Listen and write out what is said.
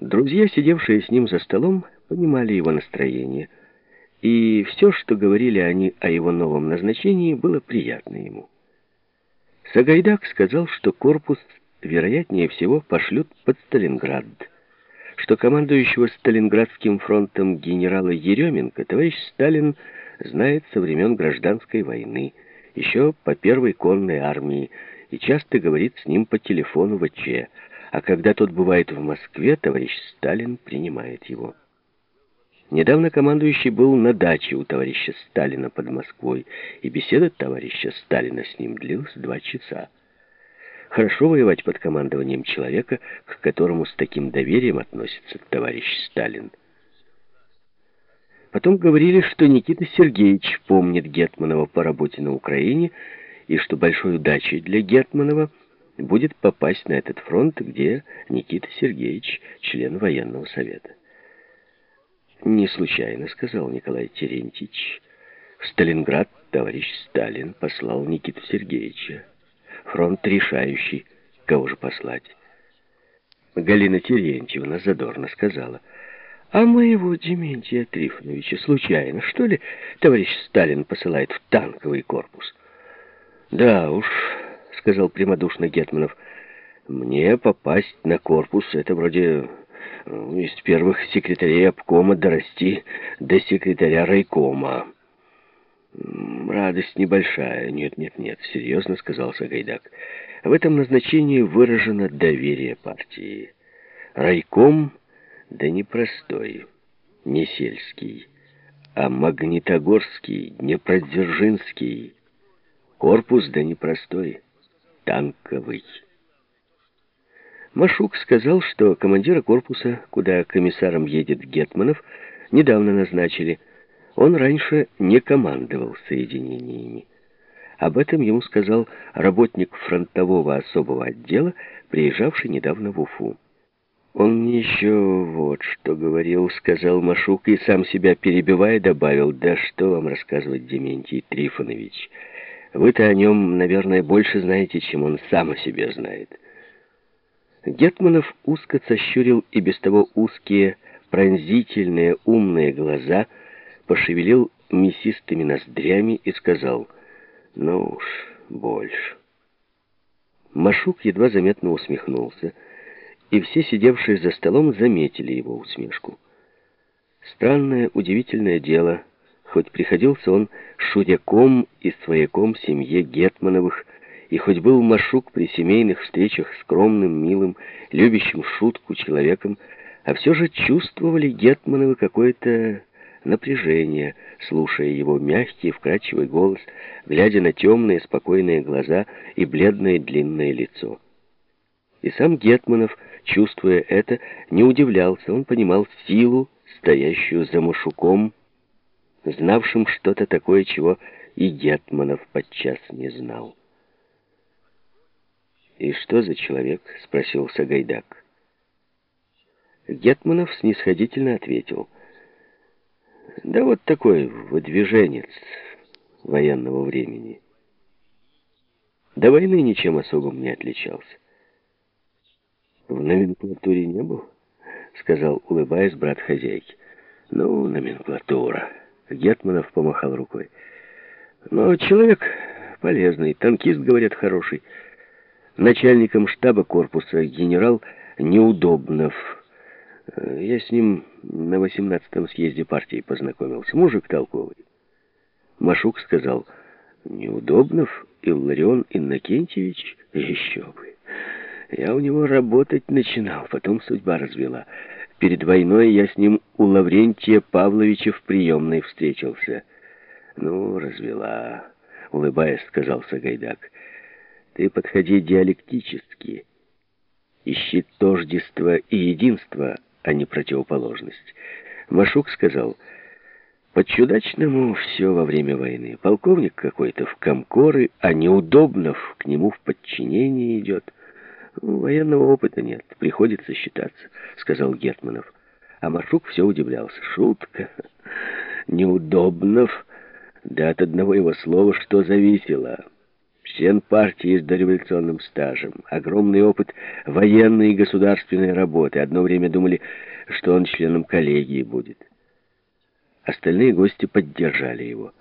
Друзья, сидевшие с ним за столом, понимали его настроение, и все, что говорили они о его новом назначении, было приятно ему. Сагайдак сказал, что корпус, вероятнее всего, пошлют под Сталинград, что командующего Сталинградским фронтом генерала Еременко товарищ Сталин знает со времен гражданской войны, еще по первой конной армии, и часто говорит с ним по телефону в ЧЕ, а когда тот бывает в Москве, товарищ Сталин принимает его. Недавно командующий был на даче у товарища Сталина под Москвой, и беседа товарища Сталина с ним длилась два часа. Хорошо воевать под командованием человека, к которому с таким доверием относится товарищ Сталин. Потом говорили, что Никита Сергеевич помнит Гетманова по работе на Украине, и что большой удачей для Гетманова будет попасть на этот фронт, где Никита Сергеевич, член военного совета. «Не случайно», — сказал Николай Терентьевич. «В Сталинград товарищ Сталин послал Никиту Сергеевича. Фронт решающий. Кого же послать?» Галина Терентьевна задорно сказала. «А моего Дементия Трифоновича случайно, что ли, товарищ Сталин посылает в танковый корпус?» «Да уж», — сказал прямодушно Гетманов, — «мне попасть на корпус — это вроде ну, из первых секретарей обкома дорасти до секретаря райкома». «Радость небольшая. Нет, нет, нет», — серьезно сказал Сагайдак. «В этом назначении выражено доверие партии. Райком, да не простой, не сельский, а магнитогорский, днепродзержинский». Корпус, да непростой, танковый. Машук сказал, что командира корпуса, куда комиссаром едет Гетманов, недавно назначили. Он раньше не командовал соединениями. Об этом ему сказал работник фронтового особого отдела, приезжавший недавно в Уфу. «Он мне еще вот что говорил», — сказал Машук, и сам себя перебивая добавил, «Да что вам рассказывать, Дементий Трифонович?» Вы-то о нем, наверное, больше знаете, чем он сам о себе знает. Гетманов узко сощурил и без того узкие, пронзительные, умные глаза, пошевелил мясистыми ноздрями и сказал, «Ну уж, больше». Машук едва заметно усмехнулся, и все сидевшие за столом заметили его усмешку. Странное, удивительное дело — Хоть приходился он шуряком и свояком семье Гетмановых, и хоть был Машук при семейных встречах скромным, милым, любящим шутку человеком, а все же чувствовали Гетмановы какое-то напряжение, слушая его мягкий, вкрадчивый голос, глядя на темные, спокойные глаза и бледное длинное лицо. И сам Гетманов, чувствуя это, не удивлялся, он понимал силу, стоящую за Машуком, знавшим что-то такое, чего и Гетманов подчас не знал. «И что за человек?» — спросил Сагайдак. Гетманов снисходительно ответил. «Да вот такой выдвиженец военного времени. До войны ничем особым не отличался. В номенклатуре не был?» — сказал, улыбаясь брат хозяйки. «Ну, номенклатура». Гетманов помахал рукой. Но человек полезный, танкист, говорят, хороший. Начальником штаба корпуса генерал Неудобнов. Я с ним на 18-м съезде партии познакомился. Мужик толковый. Машук сказал, Неудобнов Илларион Иннокентьевич? Еще бы. Я у него работать начинал, потом судьба развела. Перед войной я с ним у Лаврентия Павловича в приемной встретился. Ну, развела, улыбаясь, сказал Сагайдак. Ты подходи диалектически. Ищи тождество и единство, а не противоположность. Машук сказал, по-чудачному все во время войны. Полковник какой-то в комкоры, а Неудобнов к нему в подчинение идет. «Военного опыта нет, приходится считаться», — сказал Гетманов. А Машук все удивлялся. «Шутка. Неудобнов. Да от одного его слова что зависело. член партии с дореволюционным стажем, огромный опыт военной и государственной работы. Одно время думали, что он членом коллегии будет. Остальные гости поддержали его.